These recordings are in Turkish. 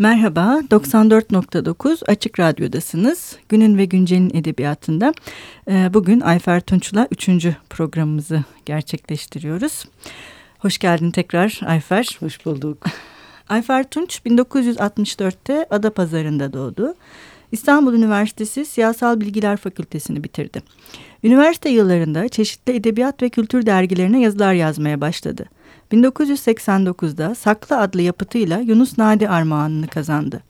Merhaba, 94.9 Açık Radyo'dasınız. Günün ve Güncel'in edebiyatında e, bugün Ayfer Tunç'la üçüncü programımızı gerçekleştiriyoruz. Hoş geldin tekrar Ayfer. Hoş bulduk. Ayfer Tunç 1964'te Adapazarı'nda doğdu. İstanbul Üniversitesi Siyasal Bilgiler Fakültesini bitirdi. Üniversite yıllarında çeşitli edebiyat ve kültür dergilerine yazılar yazmaya başladı. 1989'da Saklı adlı yapıtıyla Yunus Nadi Armağanını kazandı.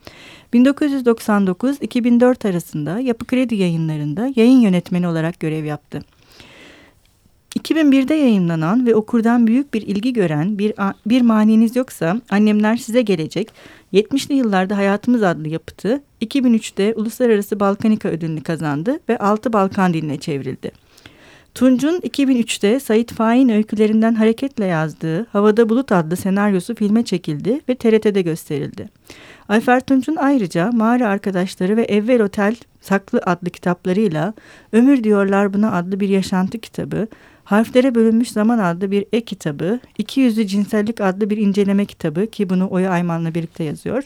1999-2004 arasında Yapı Kredi yayınlarında yayın yönetmeni olarak görev yaptı. 2001'de yayınlanan ve okurdan büyük bir ilgi gören bir, bir maniniz yoksa annemler size gelecek 70'li yıllarda Hayatımız adlı yapıtı 2003'te Uluslararası Balkanika ödülünü kazandı ve Altı Balkan diline çevrildi. Tunç'un 2003'te Sait Faik'in öykülerinden hareketle yazdığı Havada Bulut adlı senaryosu filme çekildi ve TRT'de gösterildi. Ayfer Tunç'un ayrıca Mağara Arkadaşları ve Evvel Otel Saklı adlı kitaplarıyla Ömür Diyorlar Buna adlı bir yaşantı kitabı, Harflere Bölünmüş Zaman adlı bir e-kitabı, İki Yüzlü Cinsellik adlı bir inceleme kitabı ki bunu Oya Ayman'la birlikte yazıyor.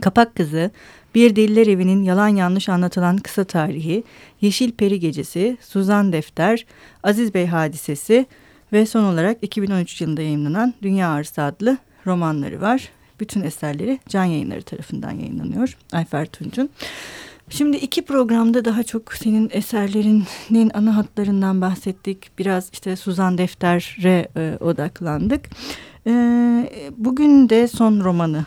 Kapak Kızı, Bir Diller Evi'nin yalan yanlış anlatılan kısa tarihi, Yeşil Peri Gecesi, Suzan Defter, Aziz Bey Hadisesi ve son olarak 2013 yılında yayınlanan Dünya Arısı adlı romanları var. Bütün eserleri Can Yayınları tarafından yayınlanıyor. Ayfer Tunç'un. Şimdi iki programda daha çok senin eserlerinin ana hatlarından bahsettik. Biraz işte Suzan Defter'e e, odaklandık. E, bugün de son romanı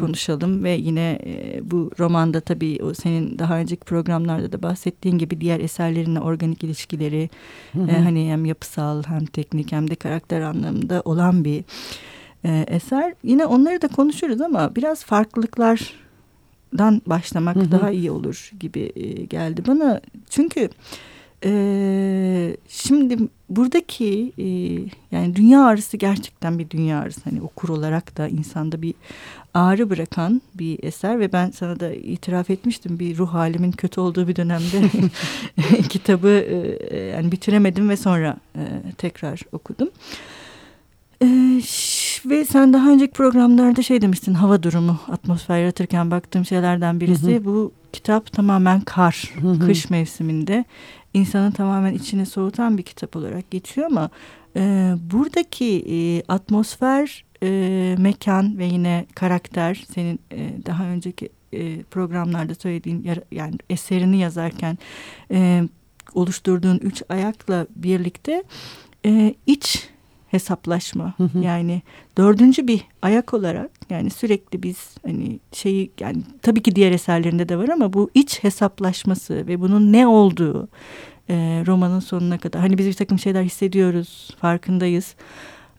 konuşalım ve yine e, bu romanda tabii o senin daha önceki programlarda da bahsettiğin gibi diğer eserlerinle organik ilişkileri E, hani hem yapısal hem teknik hem de karakter anlamında olan bir e, eser. Yine onları da konuşuruz ama biraz farklılıklardan başlamak daha iyi olur gibi e, geldi bana. Çünkü ee, şimdi buradaki e, yani dünya ağrısı gerçekten bir dünya ağrısı. Hani okur olarak da insanda bir ağrı bırakan bir eser ve ben sana da itiraf etmiştim bir ruh halimin kötü olduğu bir dönemde kitabı e, yani bitiremedim ve sonra e, tekrar okudum. E, ve sen daha önceki programlarda şey demiştin hava durumu atmosfer yaratırken baktığım şeylerden birisi hı hı. bu kitap tamamen kar hı hı. kış mevsiminde insanı tamamen içine soğutan bir kitap olarak geçiyor ama e, buradaki e, atmosfer, e, mekan ve yine karakter senin e, daha önceki e, programlarda söylediğin yani eserini yazarken e, oluşturduğun üç ayakla birlikte e, iç hesaplaşma hı hı. yani dördüncü bir ayak olarak yani sürekli biz hani şeyi yani tabii ki diğer eserlerinde de var ama bu iç hesaplaşması ve bunun ne olduğu e, romanın sonuna kadar hani biz bir takım şeyler hissediyoruz farkındayız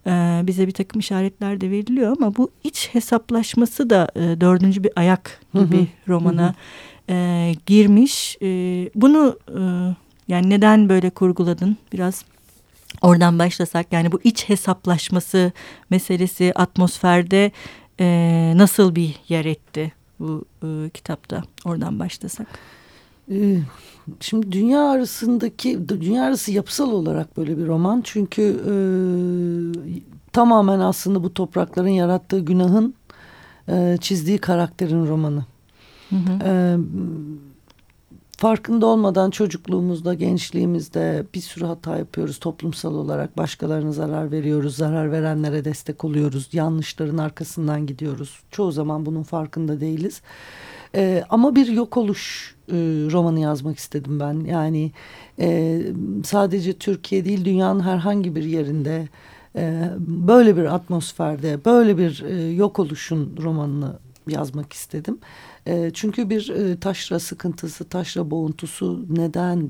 e, bize bir takım işaretler de veriliyor ama bu iç hesaplaşması da e, dördüncü bir ayak gibi hı hı. romana hı hı. E, girmiş e, bunu e, yani neden böyle kurguladın biraz Oradan başlasak yani bu iç hesaplaşması meselesi atmosferde e, nasıl bir yer etti bu e, kitapta? Oradan başlasak. Şimdi dünya arasındaki dünya arası yapısal olarak böyle bir roman çünkü e, tamamen aslında bu toprakların yarattığı günahın e, çizdiği karakterin romanı. Hı hı. E, farkında olmadan çocukluğumuzda, gençliğimizde bir sürü hata yapıyoruz toplumsal olarak. Başkalarına zarar veriyoruz, zarar verenlere destek oluyoruz, yanlışların arkasından gidiyoruz. Çoğu zaman bunun farkında değiliz. Ee, ama bir yok oluş e, romanı yazmak istedim ben. Yani e, sadece Türkiye değil dünyanın herhangi bir yerinde e, böyle bir atmosferde, böyle bir e, yok oluşun romanını yazmak istedim. E, çünkü bir e, taşra sıkıntısı, taşra boğuntusu neden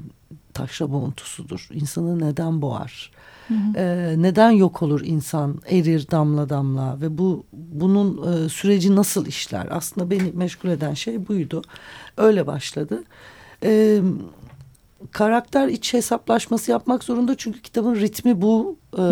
taşra boğuntusudur? İnsanı neden boğar? Hı hı. E, neden yok olur insan erir damla damla ve bu bunun e, süreci nasıl işler? Aslında beni meşgul eden şey buydu. Öyle başladı. E, karakter iç hesaplaşması yapmak zorunda çünkü kitabın ritmi bu. Ee,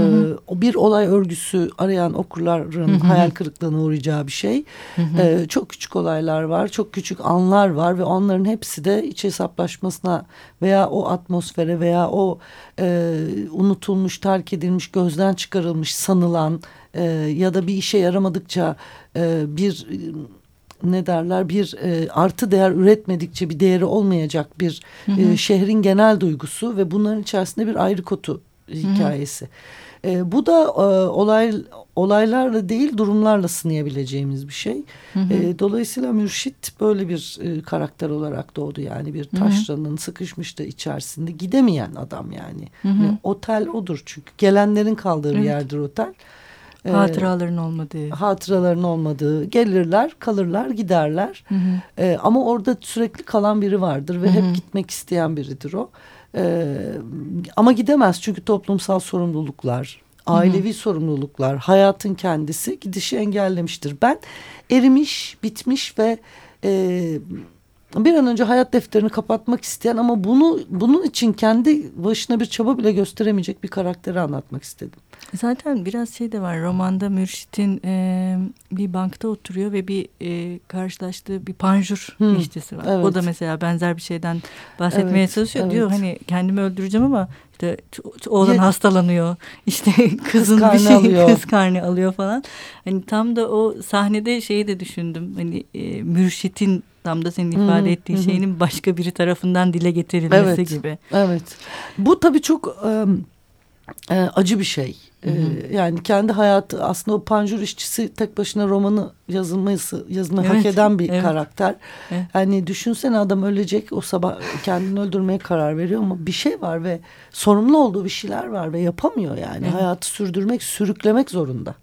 o bir olay örgüsü arayan okurların hı hı. hayal kırıklığına uğrayacağı bir şey. Hı hı. Ee, çok küçük olaylar var, çok küçük anlar var ve onların hepsi de iç hesaplaşmasına veya o atmosfere veya o e, unutulmuş, terk edilmiş, gözden çıkarılmış sanılan e, ya da bir işe yaramadıkça e, bir ne derler bir e, artı değer üretmedikçe bir değeri olmayacak bir hı hı. E, şehrin genel duygusu ve bunların içerisinde bir ayrı kotu hikayesi. Hı hı. E, bu da e, olay olaylarla değil durumlarla sınayabileceğimiz bir şey. Hı hı. E, dolayısıyla Mürşit böyle bir e, karakter olarak doğdu yani bir taşranın sıkışmıştı içerisinde gidemeyen adam yani. Hı hı. Yani otel odur çünkü gelenlerin kaldığı evet. bir yerdir otel. E, hatıraların olmadığı. Hatıraların olmadığı. Gelirler, kalırlar, giderler. Hı hı. E, ama orada sürekli kalan biri vardır ve hı hı. hep gitmek isteyen biridir o. Ee, ama gidemez çünkü toplumsal sorumluluklar, ailevi Hı-hı. sorumluluklar, hayatın kendisi gidişi engellemiştir. Ben erimiş, bitmiş ve e, bir an önce hayat defterini kapatmak isteyen ama bunu bunun için kendi başına bir çaba bile gösteremeyecek bir karakteri anlatmak istedim. Zaten biraz şey de var romanda Mürşit'in e, bir bankta oturuyor ve bir e, karşılaştığı bir panjur hmm. işçisi var. Evet. O da mesela benzer bir şeyden bahsetmeye evet, çalışıyor. Evet. Diyor hani kendimi öldüreceğim ama işte oğlan hastalanıyor. İşte kızın kız bir şey alıyor. kız karnı alıyor falan. Hani tam da o sahnede şeyi de düşündüm. Hani e, Mürşit'in tam da senin ifade hı ettiğin hı. şeyinin başka biri tarafından dile getirilmesi evet, gibi. Evet. Bu tabii çok e, acı bir şey. Hı hı. Ee, yani kendi hayatı aslında o panjur işçisi tek başına romanı yazılması yazmayı evet, hak eden bir evet. karakter. Evet. Yani düşünsene adam ölecek o sabah kendini öldürmeye karar veriyor ama bir şey var ve sorumlu olduğu bir şeyler var ve yapamıyor yani. Evet. Hayatı sürdürmek, sürüklemek zorunda.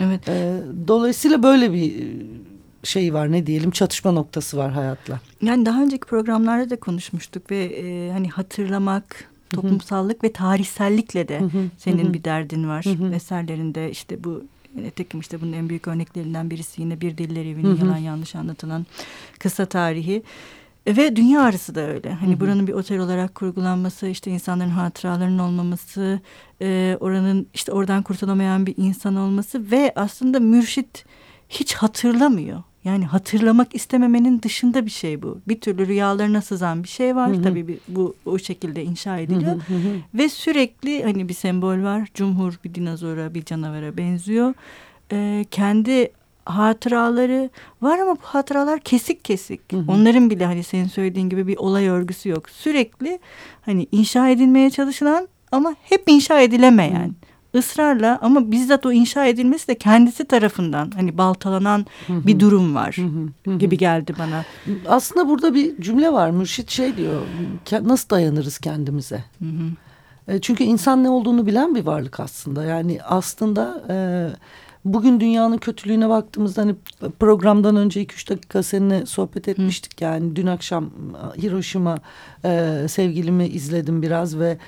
Evet. Ee, dolayısıyla böyle bir şey var ne diyelim çatışma noktası var hayatla. Yani daha önceki programlarda da konuşmuştuk ve e, hani hatırlamak, toplumsallık ve tarihsellikle de senin bir derdin var. Eserlerinde işte bu Nitekim işte bunun en büyük örneklerinden birisi yine Bir Diller Evi'nin yalan yanlış anlatılan kısa tarihi. Ve dünya arası da öyle. Hani hı hı. buranın bir otel olarak kurgulanması, işte insanların hatıralarının olmaması, e, oranın işte oradan kurtulamayan bir insan olması ve aslında mürşit hiç hatırlamıyor. Yani hatırlamak istememenin dışında bir şey bu. Bir türlü rüyalarına sızan bir şey var. Hı hı. Tabii bir, bu o şekilde inşa ediliyor. Hı hı hı. Ve sürekli hani bir sembol var. Cumhur bir dinozora, bir canavara benziyor. Ee, kendi hatıraları var ama bu hatıralar kesik kesik. Hı hı. Onların bile hani senin söylediğin gibi bir olay örgüsü yok. Sürekli hani inşa edilmeye çalışılan ama hep inşa edilemeyen. Hı ısrarla ama bizzat o inşa edilmesi de kendisi tarafından hani baltalanan bir durum var gibi geldi bana. Aslında burada bir cümle var. Mürşit şey diyor. Nasıl dayanırız kendimize? E, çünkü insan ne olduğunu bilen bir varlık aslında. Yani aslında e, bugün dünyanın kötülüğüne baktığımızda hani programdan önce iki üç dakika seninle sohbet etmiştik. Hı. Yani dün akşam Hiroşima e, sevgilimi izledim biraz ve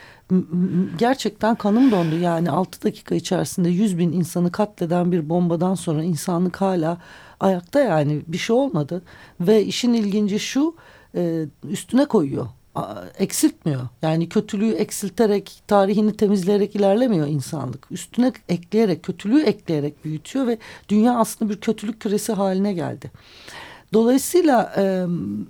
gerçekten kanım dondu. Yani altı dakika içerisinde yüz bin insanı katleden bir bombadan sonra insanlık hala ayakta yani bir şey olmadı. Ve işin ilginci şu e, üstüne koyuyor eksiltmiyor. Yani kötülüğü eksilterek, tarihini temizleyerek ilerlemiyor insanlık. Üstüne ekleyerek, kötülüğü ekleyerek büyütüyor ve dünya aslında bir kötülük küresi haline geldi. Dolayısıyla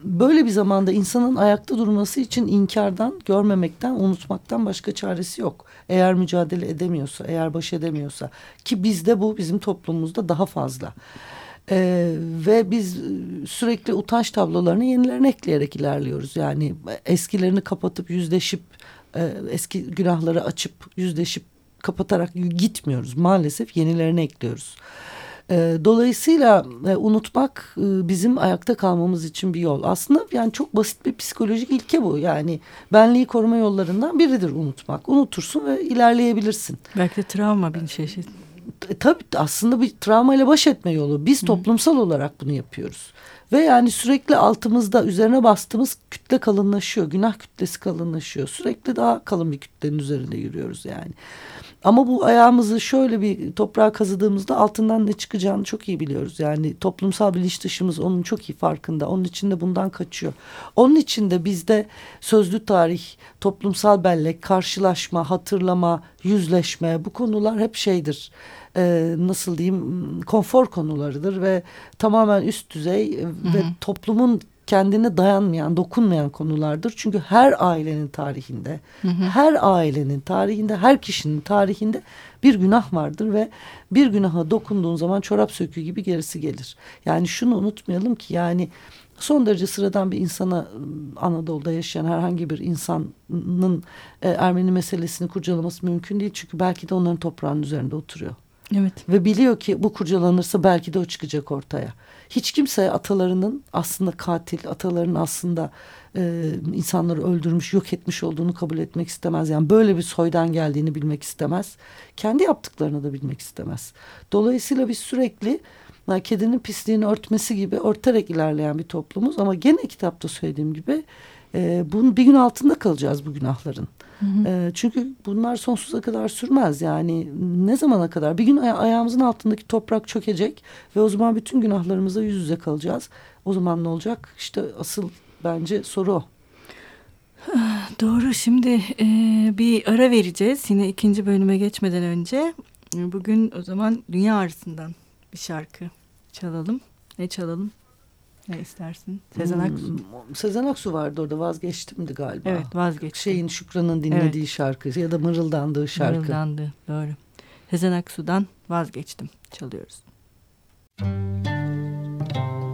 böyle bir zamanda insanın ayakta durması için inkardan, görmemekten, unutmaktan başka çaresi yok. Eğer mücadele edemiyorsa, eğer baş edemiyorsa ki bizde bu bizim toplumumuzda daha fazla. Ee, ve biz sürekli utanç tablolarını yenilerine ekleyerek ilerliyoruz. Yani eskilerini kapatıp yüzleşip e, eski günahları açıp yüzleşip kapatarak gitmiyoruz. Maalesef yenilerini ekliyoruz. E, dolayısıyla e, unutmak e, bizim ayakta kalmamız için bir yol. Aslında yani çok basit bir psikolojik ilke bu. Yani benliği koruma yollarından biridir unutmak. Unutursun ve ilerleyebilirsin. Belki de travma bir çeşit. E, tabii aslında bir travmayla baş etme yolu. Biz Hı. toplumsal olarak bunu yapıyoruz. Ve yani sürekli altımızda üzerine bastığımız kütle kalınlaşıyor. Günah kütlesi kalınlaşıyor. Sürekli daha kalın bir kütlenin üzerinde yürüyoruz yani. Ama bu ayağımızı şöyle bir toprağa kazıdığımızda altından ne çıkacağını çok iyi biliyoruz. Yani toplumsal bilinç dışımız onun çok iyi farkında. Onun için de bundan kaçıyor. Onun için de bizde sözlü tarih, toplumsal bellek, karşılaşma, hatırlama, yüzleşme bu konular hep şeydir. Ee, nasıl diyeyim konfor konularıdır ve tamamen üst düzey Hı -hı. ve toplumun kendine dayanmayan, dokunmayan konulardır. Çünkü her ailenin tarihinde, hı hı. her ailenin tarihinde, her kişinin tarihinde bir günah vardır ve bir günaha dokunduğun zaman çorap söküğü gibi gerisi gelir. Yani şunu unutmayalım ki yani son derece sıradan bir insana Anadolu'da yaşayan herhangi bir insanın e, Ermeni meselesini kurcalaması mümkün değil. Çünkü belki de onların toprağının üzerinde oturuyor. Evet. Ve biliyor ki bu kurcalanırsa belki de o çıkacak ortaya. Hiç kimse atalarının aslında katil, atalarının aslında e, insanları öldürmüş, yok etmiş olduğunu kabul etmek istemez. Yani böyle bir soydan geldiğini bilmek istemez. Kendi yaptıklarını da bilmek istemez. Dolayısıyla biz sürekli kedinin pisliğini örtmesi gibi örterek ilerleyen bir toplumuz. Ama gene kitapta söylediğim gibi e, bunun bir gün altında kalacağız bu günahların. Hı hı. E, çünkü bunlar sonsuza kadar sürmez. Yani ne zamana kadar? Bir gün aya ayağımızın altındaki toprak çökecek ve o zaman bütün günahlarımızla yüz yüze kalacağız. O zaman ne olacak? İşte asıl bence soru o. Doğru şimdi e, bir ara vereceğiz yine ikinci bölüme geçmeden önce. Bugün o zaman dünya arasından bir şarkı çalalım. Ne çalalım? Ne istersin? Sezen hmm, Aksu. Hmm, Sezen Aksu vardı orada vazgeçtimdi galiba. Evet vazgeçtim. Şeyin Şükran'ın dinlediği evet. şarkı ya da mırıldandığı şarkı. Mırıldandı doğru. Sezen Aksu'dan vazgeçtim çalıyoruz. Müzik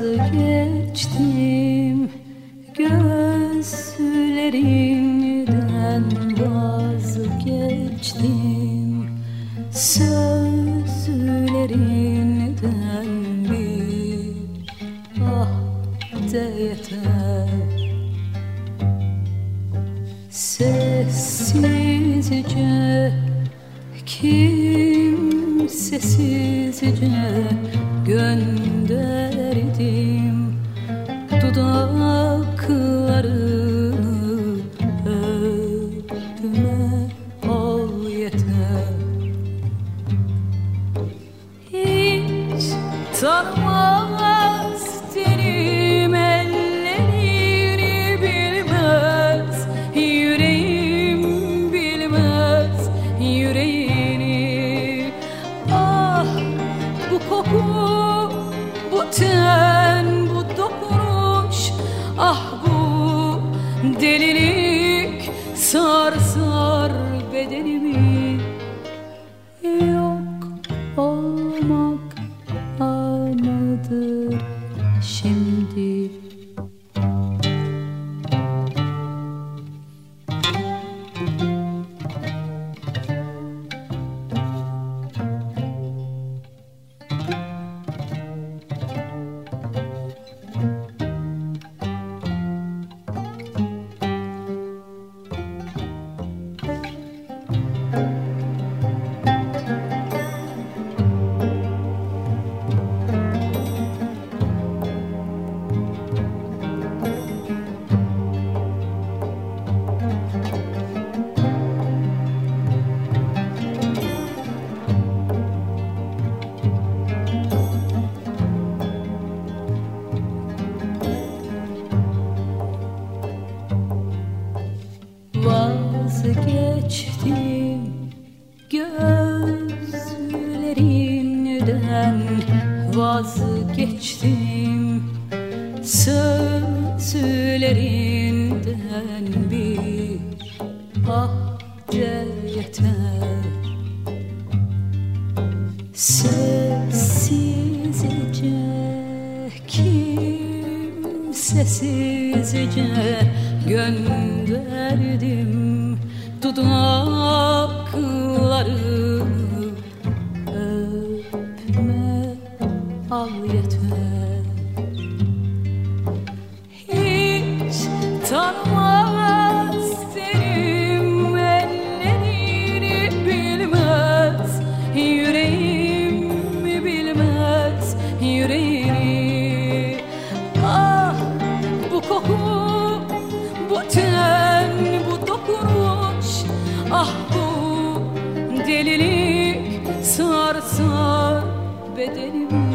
vazgeçtim Gözlerimden vazgeçtim Sözlerinden bir ah de yeter. Sessizce kimsesizce habbe yeter Sessizce kimsesizce gönderdim dudakları. Öpme al yeter. Delilik sar sar bedenimi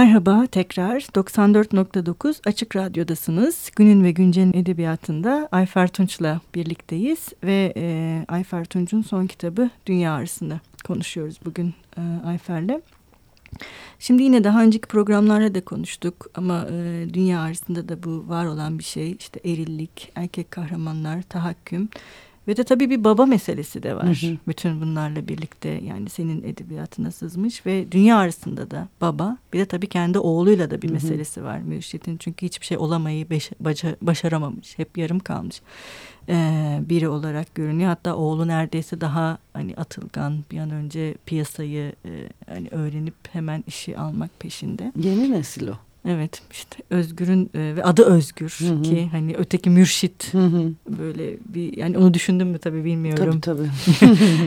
Merhaba tekrar 94.9 Açık Radyo'dasınız. Günün ve Güncel'in edebiyatında Ayfer Tunç'la birlikteyiz ve e, Ayfer Tunç'un son kitabı Dünya Arasında konuşuyoruz bugün e, Ayfer'le. Şimdi yine daha önceki programlarda da konuştuk ama e, dünya arasında da bu var olan bir şey işte erillik, erkek kahramanlar, tahakküm ve de tabii bir baba meselesi de var. Hı hı. Bütün bunlarla birlikte yani senin edebiyatına sızmış ve dünya arasında da baba bir de tabii kendi oğluyla da bir hı hı. meselesi var Mürşit'in. Çünkü hiçbir şey olamayı beş, baca, başaramamış. Hep yarım kalmış ee, biri olarak görünüyor. Hatta oğlu neredeyse daha hani atılgan bir an önce piyasayı e, hani öğrenip hemen işi almak peşinde. Yeni nesil o. Evet işte Özgür'ün e, ve adı Özgür hı hı. ki hani öteki mürşit hı hı. böyle bir yani onu düşündüm mü tabii bilmiyorum. Tabii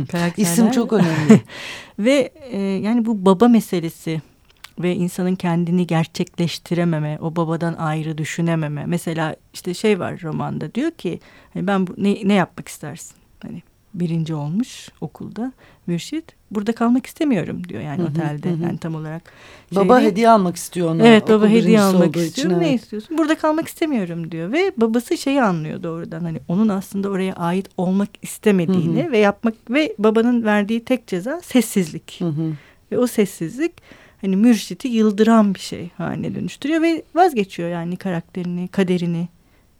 tabii. İsim çok önemli. ve e, yani bu baba meselesi ve insanın kendini gerçekleştirememe, o babadan ayrı düşünememe. Mesela işte şey var romanda diyor ki hani ben bu, ne, ne yapmak istersin? Birinci olmuş okulda mürşit. Burada kalmak istemiyorum diyor yani hı hı, otelde. Hı. Yani tam olarak. Baba değil. hediye almak istiyor ona. Evet baba hediye almak istiyor. Için, ne evet. istiyorsun? Burada kalmak istemiyorum diyor. Ve babası şeyi anlıyor doğrudan. Hani onun aslında oraya ait olmak istemediğini hı hı. ve yapmak ve babanın verdiği tek ceza sessizlik. Hı hı. Ve o sessizlik hani mürşiti yıldıran bir şey haline dönüştürüyor ve vazgeçiyor yani karakterini, kaderini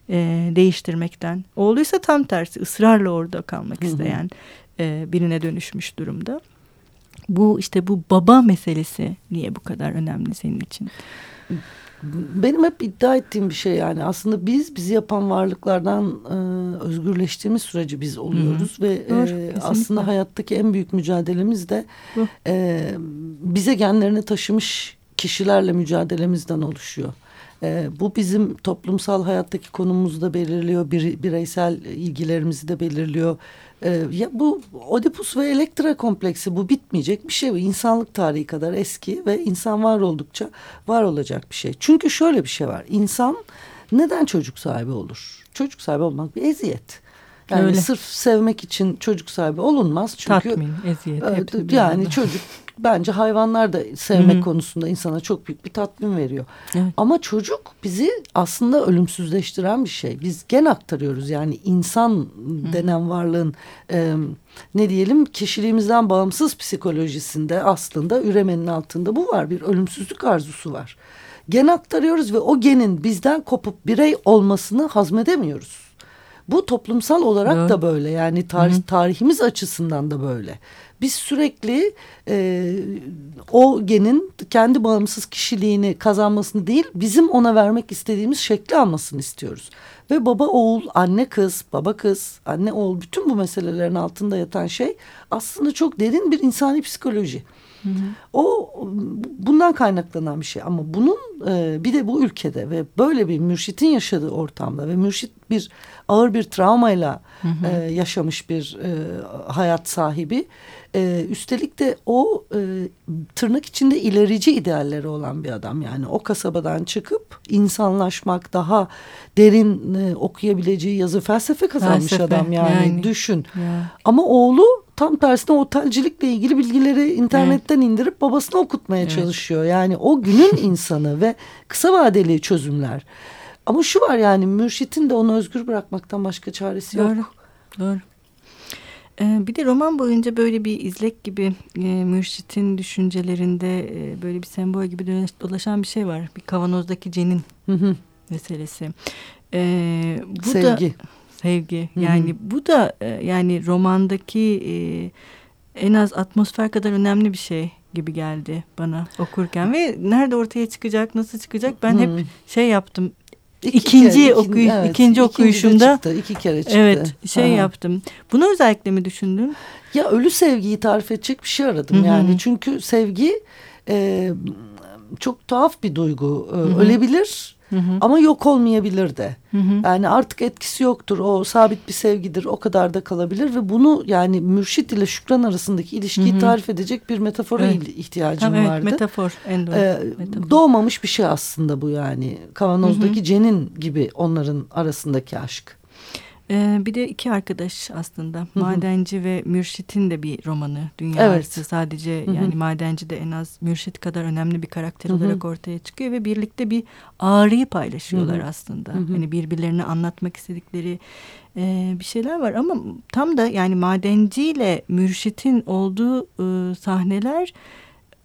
e, değiştirmekten. Oğluysa tam tersi ısrarla orada kalmak isteyen e, birine dönüşmüş durumda. Bu işte bu baba meselesi niye bu kadar önemli senin için? Benim hep iddia ettiğim bir şey yani aslında biz bizi yapan varlıklardan e, özgürleştiğimiz sürece biz oluyoruz Hı -hı. ve Doğru, e, aslında hayattaki en büyük mücadelemiz de e, bize genlerini taşımış kişilerle mücadelemizden oluşuyor. E, bu bizim toplumsal hayattaki konumumuzu da belirliyor, bir, bireysel ilgilerimizi de belirliyor. E, ya bu Oedipus ve Elektra kompleksi bu bitmeyecek bir şey. İnsanlık tarihi kadar eski ve insan var oldukça var olacak bir şey. Çünkü şöyle bir şey var. İnsan neden çocuk sahibi olur? Çocuk sahibi olmak bir eziyet. Yani Öyle. sırf sevmek için çocuk sahibi olunmaz. Çünkü Tatmin, eziyet. E, yani çocuk bence hayvanlar da sevmek Hı -hı. konusunda insana çok büyük bir tatmin veriyor. Evet. Ama çocuk bizi aslında ölümsüzleştiren bir şey. Biz gen aktarıyoruz yani insan Hı -hı. denen varlığın e, ne diyelim kişiliğimizden bağımsız psikolojisinde aslında üremenin altında bu var. Bir ölümsüzlük arzusu var. Gen aktarıyoruz ve o genin bizden kopup birey olmasını hazmedemiyoruz. Bu toplumsal olarak evet. da böyle yani tarih, tarihimiz açısından da böyle. Biz sürekli e, o genin kendi bağımsız kişiliğini kazanmasını değil bizim ona vermek istediğimiz şekli almasını istiyoruz. Ve baba oğul, anne kız, baba kız, anne oğul bütün bu meselelerin altında yatan şey aslında çok derin bir insani psikoloji. O bundan kaynaklanan bir şey ama bunun e, bir de bu ülkede ve böyle bir mürşitin yaşadığı ortamda ve mürşit bir ağır bir travmayla E, yaşamış bir e, hayat sahibi. E, üstelik de o e, tırnak içinde ilerici idealleri olan bir adam yani o kasabadan çıkıp insanlaşmak daha derin e, okuyabileceği yazı felsefe kazanmış Felsefe, adam yani, yani. düşün. Ya. Ama oğlu tam tersine otelcilikle ilgili bilgileri internetten indirip babasına okutmaya Evet. çalışıyor. Yani o günün insanı ve kısa vadeli çözümler. Ama şu var yani mürşitin de onu özgür bırakmaktan başka çaresi yok. Doğru. Doğru. Ee, bir de roman boyunca böyle bir izlek gibi e, mürşitin düşüncelerinde e, böyle bir sembol gibi dolaş- dolaşan bir şey var. Bir kavanozdaki cenin Hı hı. meselesi. Ee, bu da Sevgi. sevgi. Hı hı. Yani bu da e, yani romandaki e, en az atmosfer kadar önemli bir şey gibi geldi bana okurken ve nerede ortaya çıkacak, nasıl çıkacak ben Hı. hep şey yaptım. İki İkinci kere, ikin- okuy- ikinci okuyuşumda- çıktı, iki kere çıktı. Evet, şey Aha. yaptım. Bunu özellikle mi düşündün? Ya ölü sevgiyi tarif edecek bir şey aradım Hı hı. yani. Çünkü sevgi e, çok tuhaf bir duygu. E, hı. Ölebilir Hı hı. ama yok olmayabilir de. Hı hı. Yani artık etkisi yoktur. O sabit bir sevgidir. O kadar da kalabilir ve bunu yani mürşit ile şükran arasındaki ilişkiyi Hı hı. tarif edecek bir metafora Evet. ihtiyacım Tam evet vardı. metafor en doğru. Ee, metafor. doğmamış bir şey aslında bu yani. Kavanozdaki cenin gibi onların arasındaki aşk. Ee, bir de iki arkadaş aslında. Madenci ve Mürşit'in de bir romanı. Dünya Evet. Arası sadece Hı hı. yani Madenci de en az Mürşit kadar önemli bir karakter Hı hı. olarak ortaya çıkıyor ve birlikte bir ağrıyı paylaşıyorlar Hı hı. aslında. Hı hı. Hani birbirlerine anlatmak istedikleri e, bir şeyler var ama tam da yani Madenci ile Mürşit'in olduğu e, sahneler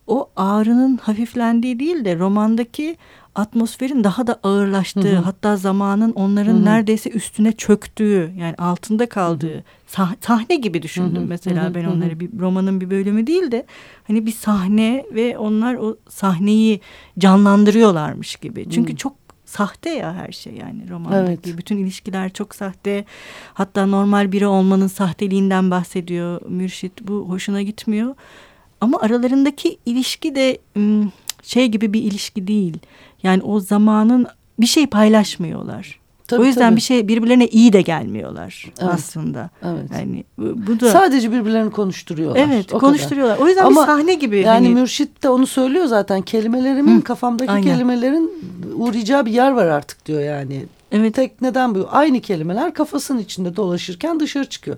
o ağrının hafiflendiği değil de romandaki atmosferin daha da ağırlaştığı Hı hı. hatta zamanın onların Hı hı. neredeyse üstüne çöktüğü yani altında kaldığı sah- sahne gibi düşündüm Hı hı. mesela Hı hı. ben onları bir romanın bir bölümü değil de hani bir sahne ve onlar o sahneyi canlandırıyorlarmış gibi. Çünkü Hı. çok sahte ya her şey yani romandaki Evet. bütün ilişkiler çok sahte. Hatta normal biri olmanın sahteliğinden bahsediyor Mürşit. Bu hoşuna gitmiyor. Ama aralarındaki ilişki de şey gibi bir ilişki değil. Yani o zamanın bir şey paylaşmıyorlar. Tabii, o yüzden tabii. bir şey birbirlerine iyi de gelmiyorlar Evet. aslında. Evet. Yani bu, bu da Sadece birbirlerini konuşturuyorlar. evet o kadar. konuşturuyorlar. O yüzden Ama bir sahne gibi. Yani hani, mürşit de onu söylüyor zaten. Kelimelerimin Hı, kafamdaki aynen. kelimelerin uğrayacağı bir yer var artık diyor yani. evet Tek neden bu? Aynı kelimeler kafasının içinde dolaşırken dışarı çıkıyor.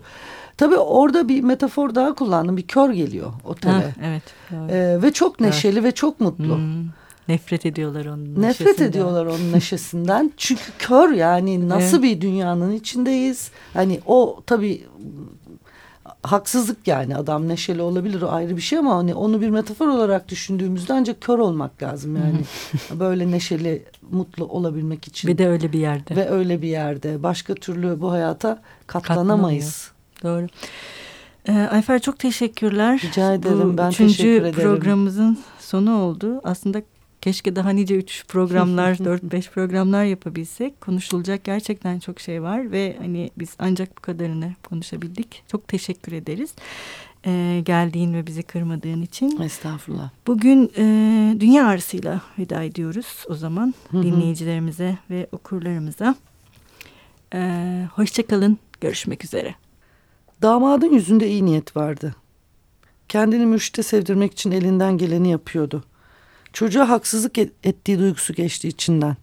Tabii orada bir metafor daha kullandım. Bir kör geliyor otele. Ha, evet. doğru. Ee, ve çok neşeli ve çok mutlu. Hmm, nefret ediyorlar onun. Nefret neşesinden. ediyorlar onun neşesinden. Çünkü kör yani nasıl bir dünyanın içindeyiz. Hani o tabii haksızlık yani adam neşeli olabilir o ayrı bir şey ama hani onu bir metafor olarak düşündüğümüzde ancak kör olmak lazım yani. Böyle neşeli mutlu olabilmek için. Bir de öyle bir yerde. Ve öyle bir yerde. Başka türlü bu hayata katlanamayız. Doğru. Ee, Ayfer çok teşekkürler. Rica ederim, Bu ben üçüncü teşekkür ederim. programımızın sonu oldu. Aslında keşke daha nice üç programlar, dört beş programlar yapabilsek. Konuşulacak gerçekten çok şey var ve hani biz ancak bu kadarını konuşabildik. Çok teşekkür ederiz. Ee, geldiğin ve bizi kırmadığın için. Estağfurullah. Bugün e, dünya arasıyla veda ediyoruz o zaman dinleyicilerimize ve okurlarımıza. Ee, Hoşçakalın, görüşmek üzere. Damadın yüzünde iyi niyet vardı. Kendini mürşite sevdirmek için elinden geleni yapıyordu. Çocuğa haksızlık et- ettiği duygusu geçti içinden.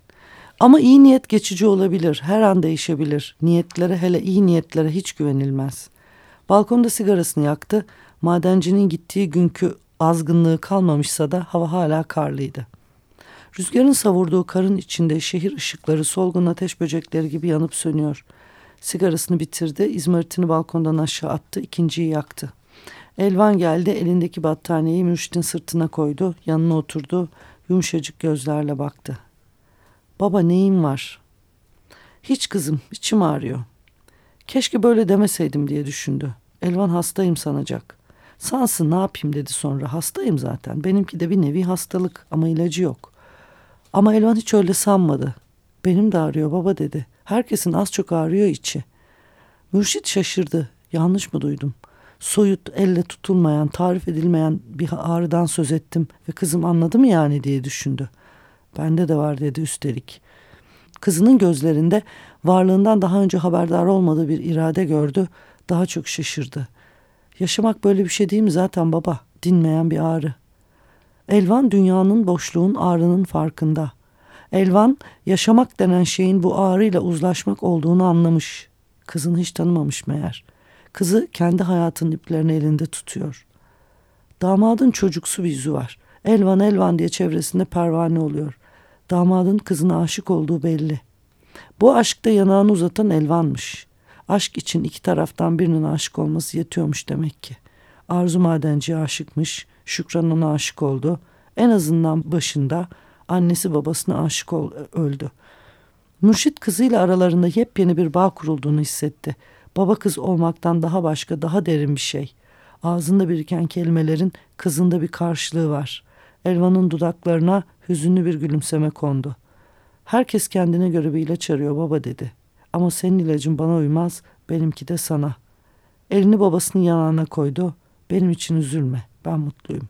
Ama iyi niyet geçici olabilir, her an değişebilir. Niyetlere hele iyi niyetlere hiç güvenilmez. Balkonda sigarasını yaktı. Madencinin gittiği günkü azgınlığı kalmamışsa da hava hala karlıydı. Rüzgarın savurduğu karın içinde şehir ışıkları solgun ateş böcekleri gibi yanıp sönüyor. Sigarasını bitirdi, izmaritini balkondan aşağı attı, ikinciyi yaktı. Elvan geldi, elindeki battaniyeyi Mürşit'in sırtına koydu, yanına oturdu, yumuşacık gözlerle baktı. Baba neyin var? Hiç kızım, içim ağrıyor. Keşke böyle demeseydim diye düşündü. Elvan hastayım sanacak. Sansın ne yapayım dedi sonra. Hastayım zaten. Benimki de bir nevi hastalık ama ilacı yok. Ama Elvan hiç öyle sanmadı. Benim de ağrıyor baba dedi. Herkesin az çok ağrıyor içi. Mürşit şaşırdı. Yanlış mı duydum? soyut, elle tutulmayan, tarif edilmeyen bir ağrıdan söz ettim ve kızım anladı mı yani diye düşündü. Bende de var dedi üstelik. Kızının gözlerinde varlığından daha önce haberdar olmadığı bir irade gördü, daha çok şaşırdı. Yaşamak böyle bir şey değil mi zaten baba? Dinmeyen bir ağrı. Elvan dünyanın boşluğun ağrının farkında. Elvan yaşamak denen şeyin bu ağrıyla uzlaşmak olduğunu anlamış. Kızını hiç tanımamış meğer. Kızı kendi hayatının iplerini elinde tutuyor. Damadın çocuksu bir yüzü var. Elvan Elvan diye çevresinde pervane oluyor. Damadın kızına aşık olduğu belli. Bu aşkta yanağını uzatan Elvan'mış. Aşk için iki taraftan birinin aşık olması yetiyormuş demek ki. Arzu madenci aşıkmış, Şükran ona aşık oldu. En azından başında annesi babasına aşık ol, öldü. Mürşit kızıyla aralarında yepyeni bir bağ kurulduğunu hissetti. Baba kız olmaktan daha başka, daha derin bir şey. Ağzında biriken kelimelerin kızında bir karşılığı var. Elvan'ın dudaklarına hüzünlü bir gülümseme kondu. Herkes kendine göre bir ilaç arıyor baba dedi. Ama senin ilacın bana uymaz, benimki de sana. Elini babasının yanağına koydu. Benim için üzülme, ben mutluyum.